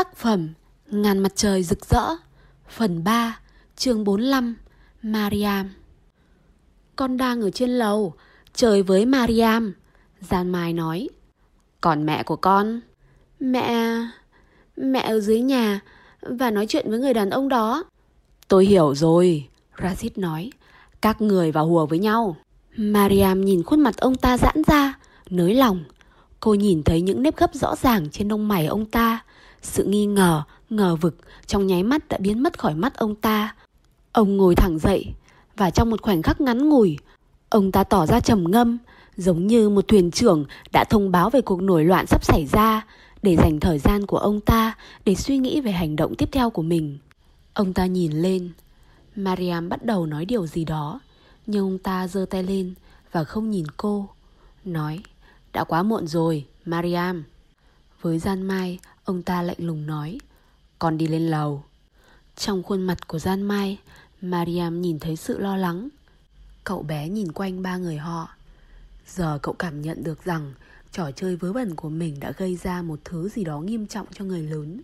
Tác phẩm Ngàn mặt trời rực rỡ, Phần 3 chương 45 Mariam. Con đang ở trên lầu, Chơi với Mariam, Gian Mai nói. Còn mẹ của con? Mẹ... Mẹ ở dưới nhà Và nói chuyện với người đàn ông đó. Tôi hiểu rồi Rashid nói. Các người vào hùa với nhau. Mariam nhìn khuôn mặt ông ta giãn ra, Nới lòng Cô nhìn thấy những nếp gấp rõ ràng trên lông mày ông ta sự nghi ngờ, ngờ vực trong nháy mắt đã biến mất khỏi mắt ông ta. Ông ngồi thẳng dậy và trong một khoảnh khắc ngắn ngủi, ông ta tỏ ra trầm ngâm, giống như một thuyền trưởng đã thông báo về cuộc nổi loạn sắp xảy ra để dành thời gian của ông ta để suy nghĩ về hành động tiếp theo của mình. Ông ta nhìn lên, Mariam bắt đầu nói điều gì đó, nhưng ông ta giơ tay lên và không nhìn cô, nói: "Đã quá muộn rồi, Mariam." Với Gian Mai, ông ta lạnh lùng nói Con đi lên lầu. Trong khuôn mặt của Gian Mai Mariam nhìn thấy sự lo lắng. Cậu bé nhìn quanh ba người họ. Giờ cậu cảm nhận được rằng Trò chơi vớ vẩn của mình đã gây ra một thứ gì đó nghiêm trọng cho người lớn.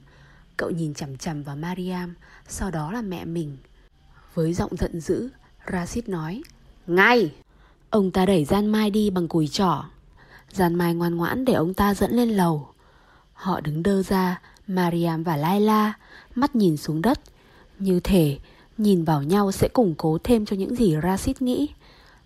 Cậu nhìn chằm chằm vào Mariam Sau đó là mẹ mình. Với giọng giận dữ Rashid nói Ngay! Ông ta đẩy Gian Mai đi bằng cùi trỏ. Gian Mai ngoan ngoãn để ông ta dẫn lên lầu. Họ đứng đơ ra, Mariam và Laila, mắt nhìn xuống đất. Như thể nhìn vào nhau sẽ củng cố thêm cho những gì Rashid nghĩ.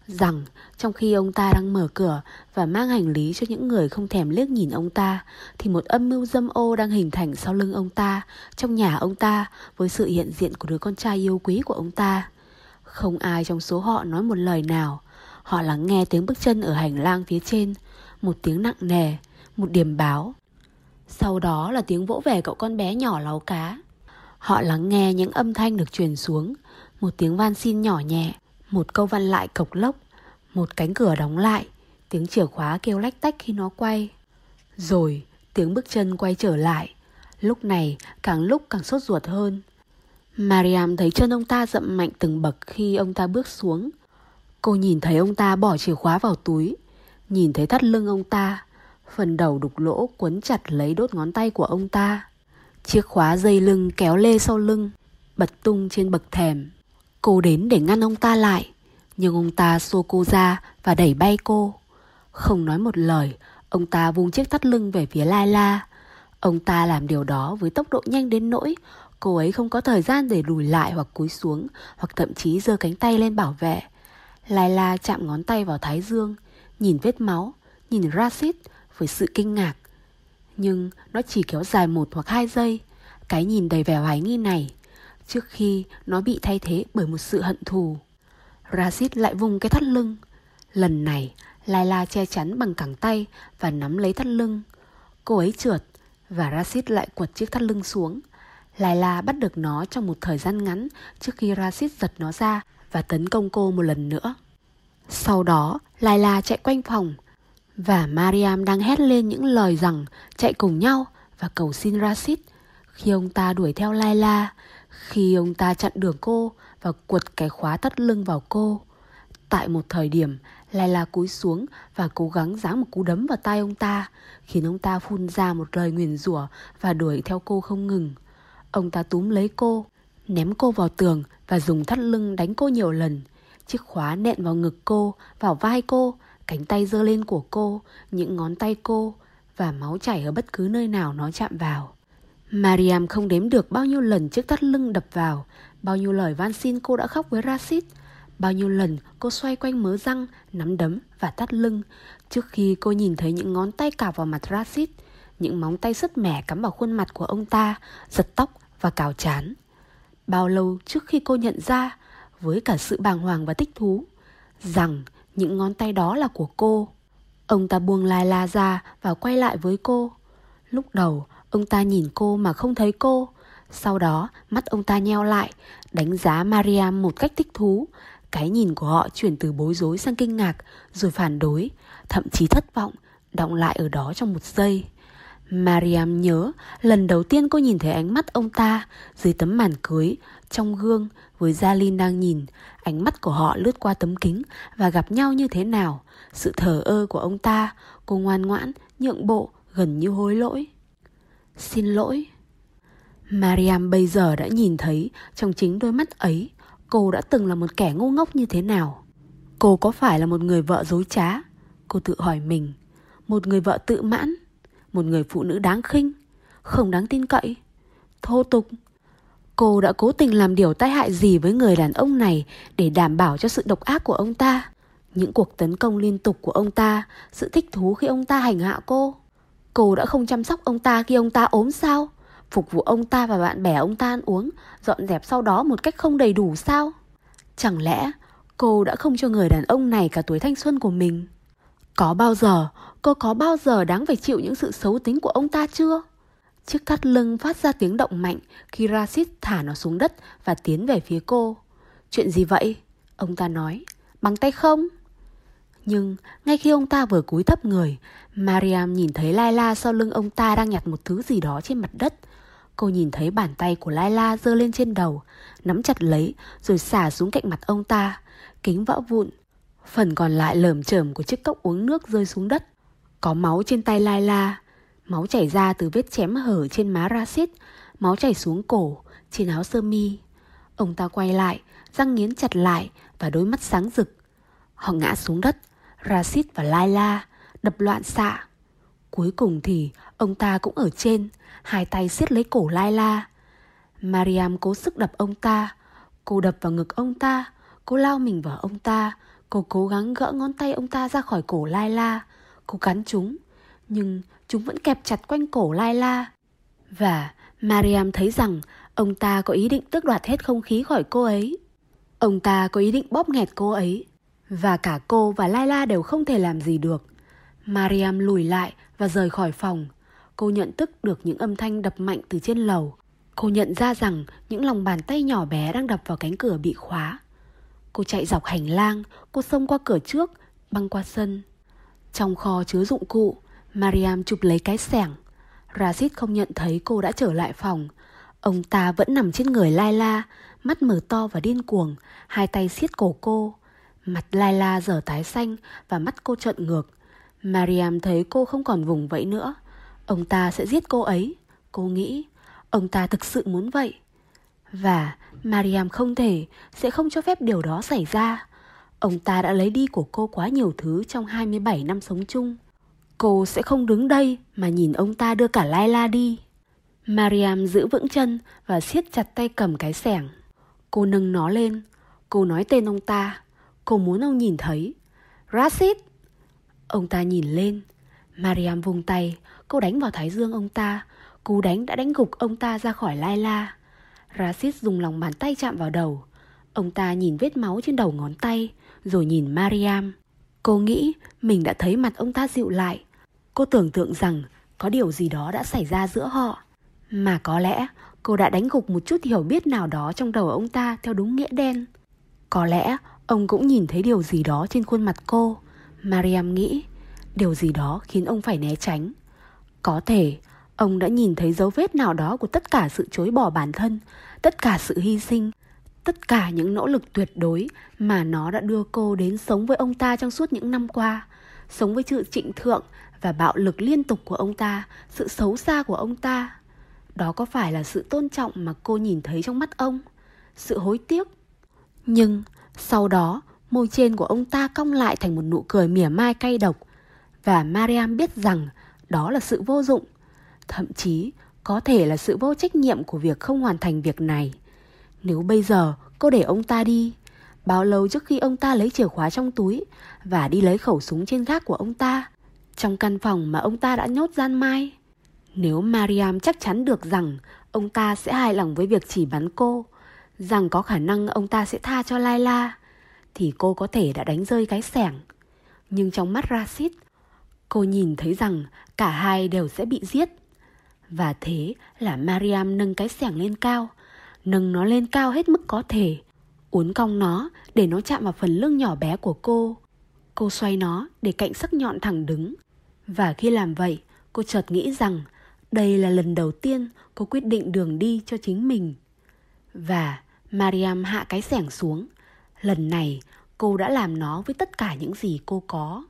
Rằng trong khi ông ta đang mở cửa và mang hành lý cho những người không thèm liếc nhìn ông ta, thì một âm mưu dâm ô đang hình thành sau lưng ông ta, trong nhà ông ta, với sự hiện diện của đứa con trai yêu quý của ông ta. Không ai trong số họ nói một lời nào. Họ lắng nghe tiếng bước chân ở hành lang phía trên, một tiếng nặng nề, một điểm báo sau đó là tiếng vỗ về cậu con bé nhỏ láu cá. Họ lắng nghe những âm thanh được truyền xuống, một tiếng van xin nhỏ nhẹ, một câu văn lại cộc lốc, một cánh cửa đóng lại, tiếng chìa khóa kêu lách tách khi nó quay. Rồi tiếng bước chân quay trở lại, lúc này càng lúc càng sốt ruột hơn. Mariam thấy chân ông ta dậm mạnh từng bậc khi ông ta bước xuống. Cô nhìn thấy ông ta bỏ chìa khóa vào túi, nhìn thấy thắt lưng ông ta, Phần đầu đục lỗ quấn chặt lấy đốt ngón tay của ông ta. Chiếc khóa dây lưng kéo lê sau lưng, Bật tung trên bậc thềm. Cô đến để ngăn ông ta lại, Nhưng ông ta xô cô ra và đẩy bay cô. Không nói một lời, Ông ta vung chiếc thắt lưng về phía Laila Ông ta làm điều đó với tốc độ nhanh đến nỗi Cô ấy không có thời gian để lùi lại hoặc cúi xuống, Hoặc thậm chí giơ cánh tay lên bảo vệ. Laila chạm ngón tay vào thái dương, Nhìn vết máu, Nhìn Rashid với sự kinh ngạc. Nhưng nó chỉ kéo dài một hoặc hai giây, cái nhìn đầy vẻ hoài nghi này, trước khi nó bị thay thế bởi một sự hận thù. Rashid lại vùng cái thắt lưng. Lần này, Laila che chắn bằng cẳng tay và nắm lấy thắt lưng. Cô ấy trượt và Rashid lại quật chiếc thắt lưng xuống. Laila bắt được nó trong một thời gian ngắn trước khi Rashid giật nó ra và tấn công cô một lần nữa. Sau đó, Laila chạy quanh phòng, và Mariam đang hét lên những lời rằng chạy cùng nhau và cầu xin Rashid khi ông ta đuổi theo Laila, khi ông ta chặn đường cô và quật cái khóa thắt lưng vào cô. Tại một thời điểm, Laila cúi xuống và cố gắng giáng một cú đấm vào tay ông ta, khiến ông ta phun ra một lời nguyền rủa và đuổi theo cô không ngừng. Ông ta túm lấy cô, ném cô vào tường và dùng thắt lưng đánh cô nhiều lần. Chiếc khóa nện vào ngực cô, vào vai cô Cánh tay giơ lên của cô, những ngón tay cô và máu chảy ở bất cứ nơi nào nó chạm vào. Mariam không đếm được bao nhiêu lần chiếc thắt lưng đập vào, bao nhiêu lời van xin cô đã khóc với Rashid, bao nhiêu lần cô xoay quanh mớ răng, nắm đấm và thắt lưng trước khi cô nhìn thấy những ngón tay cào vào mặt Rashid, những móng tay sứt mẻ cắm vào khuôn mặt của ông ta, giật tóc và cào chán. Bao lâu trước khi cô nhận ra, với cả sự bàng hoàng và thích thú, rằng những ngón tay đó là của cô. Ông ta buông lai la ra và quay lại với cô. Lúc đầu, ông ta nhìn cô mà không thấy cô. Sau đó, mắt ông ta nheo lại, đánh giá Mariam một cách thích thú. Cái nhìn của họ chuyển từ bối rối sang kinh ngạc, rồi phản đối, thậm chí thất vọng, đọng lại ở đó trong một giây. Mariam nhớ lần đầu tiên cô nhìn thấy ánh mắt ông ta dưới tấm màn cưới, trong gương với Gia Linh đang nhìn, ánh mắt của họ lướt qua tấm kính và gặp nhau như thế nào. Sự thờ ơ của ông ta, cô ngoan ngoãn, nhượng bộ, gần như hối lỗi. Xin lỗi. Mariam bây giờ đã nhìn thấy trong chính đôi mắt ấy cô đã từng là một kẻ ngu ngốc như thế nào. Cô có phải là một người vợ dối trá? Cô tự hỏi mình. Một người vợ tự mãn? Một người phụ nữ đáng khinh? Không đáng tin cậy? Thô tục? Cô đã cố tình làm điều tai hại gì với người đàn ông này để đảm bảo cho sự độc ác của ông ta? Những cuộc tấn công liên tục của ông ta, sự thích thú khi ông ta hành hạ cô. Cô đã không chăm sóc ông ta khi ông ta ốm sao? Phục vụ ông ta và bạn bè ông ta ăn uống, dọn dẹp sau đó một cách không đầy đủ sao? Chẳng lẽ cô đã không cho người đàn ông này cả tuổi thanh xuân của mình? Có bao giờ, cô có bao giờ đáng phải chịu những sự xấu tính của ông ta chưa? Chiếc cắt lưng phát ra tiếng động mạnh khi Rashid thả nó xuống đất và tiến về phía cô. Chuyện gì vậy? Ông ta nói. Bằng tay không? Nhưng ngay khi ông ta vừa cúi thấp người, Mariam nhìn thấy Laila sau lưng ông ta đang nhặt một thứ gì đó trên mặt đất. Cô nhìn thấy bàn tay của Laila giơ lên trên đầu, nắm chặt lấy rồi xả xuống cạnh mặt ông ta. Kính vỡ vụn. Phần còn lại lởm chởm của chiếc cốc uống nước rơi xuống đất. Có máu trên tay Laila. Máu chảy ra từ vết chém hở trên má Rashid. Máu chảy xuống cổ, trên áo sơ mi. Ông ta quay lại, răng nghiến chặt lại và đôi mắt sáng rực. Họ ngã xuống đất, Rashid và Laila đập loạn xạ. Cuối cùng thì ông ta cũng ở trên, hai tay siết lấy cổ Laila. Mariam cố sức đập ông ta, cô đập vào ngực ông ta, cô lao mình vào ông ta, cô cố gắng gỡ ngón tay ông ta ra khỏi cổ Laila, cô cắn chúng, nhưng chúng vẫn kẹp chặt quanh cổ Laila. Và Mariam thấy rằng ông ta có ý định tước đoạt hết không khí khỏi cô ấy. Ông ta có ý định bóp nghẹt cô ấy. Và cả cô và Laila đều không thể làm gì được. Mariam lùi lại và rời khỏi phòng. Cô nhận thức được những âm thanh đập mạnh từ trên lầu. Cô nhận ra rằng những lòng bàn tay nhỏ bé đang đập vào cánh cửa bị khóa. Cô chạy dọc hành lang, cô xông qua cửa trước, băng qua sân. Trong kho chứa dụng cụ, Mariam chụp lấy cái sẻng. Rashid không nhận thấy cô đã trở lại phòng. Ông ta vẫn nằm trên người Laila, mắt mở to và điên cuồng, hai tay siết cổ cô. Mặt Laila dở tái xanh và mắt cô trợn ngược. Mariam thấy cô không còn vùng vẫy nữa. Ông ta sẽ giết cô ấy. Cô nghĩ, ông ta thực sự muốn vậy. Và Mariam không thể, sẽ không cho phép điều đó xảy ra. Ông ta đã lấy đi của cô quá nhiều thứ trong 27 năm sống chung. Cô sẽ không đứng đây mà nhìn ông ta đưa cả Laila đi. Mariam giữ vững chân và siết chặt tay cầm cái sẻng. Cô nâng nó lên. Cô nói tên ông ta. Cô muốn ông nhìn thấy. Rashid! Ông ta nhìn lên. Mariam vung tay, cô đánh vào thái dương ông ta. Cú đánh đã đánh gục ông ta ra khỏi Laila. Rashid dùng lòng bàn tay chạm vào đầu. Ông ta nhìn vết máu trên đầu ngón tay, rồi nhìn Mariam. Cô nghĩ mình đã thấy mặt ông ta dịu lại. Cô tưởng tượng rằng có điều gì đó đã xảy ra giữa họ. Mà có lẽ cô đã đánh gục một chút hiểu biết nào đó trong đầu ông ta theo đúng nghĩa đen. Có lẽ ông cũng nhìn thấy điều gì đó trên khuôn mặt cô. Mariam nghĩ điều gì đó khiến ông phải né tránh. Có thể ông đã nhìn thấy dấu vết nào đó của tất cả sự chối bỏ bản thân, tất cả sự hy sinh, tất cả những nỗ lực tuyệt đối mà nó đã đưa cô đến sống với ông ta trong suốt những năm qua, sống với sự trịnh thượng và bạo lực liên tục của ông ta, sự xấu xa của ông ta. Đó có phải là sự tôn trọng mà cô nhìn thấy trong mắt ông? Sự hối tiếc? Nhưng sau đó, môi trên của ông ta cong lại thành một nụ cười mỉa mai cay độc. Và Mariam biết rằng đó là sự vô dụng. Thậm chí có thể là sự vô trách nhiệm của việc không hoàn thành việc này. Nếu bây giờ cô để ông ta đi, bao lâu trước khi ông ta lấy chìa khóa trong túi và đi lấy khẩu súng trên gác của ông ta, trong căn phòng mà ông ta đã nhốt gian mai? Nếu Mariam chắc chắn được rằng ông ta sẽ hài lòng với việc chỉ bắn cô, rằng có khả năng ông ta sẽ tha cho Laila, thì cô có thể đã đánh rơi cái sẻng. Nhưng trong mắt Rashid, cô nhìn thấy rằng cả hai đều sẽ bị giết. Và thế là Mariam nâng cái sẻng lên cao, nâng nó lên cao hết mức có thể, uốn cong nó để nó chạm vào phần lưng nhỏ bé của cô. Cô xoay nó để cạnh sắc nhọn thẳng đứng. Và khi làm vậy, cô chợt nghĩ rằng đây là lần đầu tiên cô quyết định đường đi cho chính mình. Và Mariam hạ cái sẻng xuống. Lần này cô đã làm nó với tất cả những gì cô có.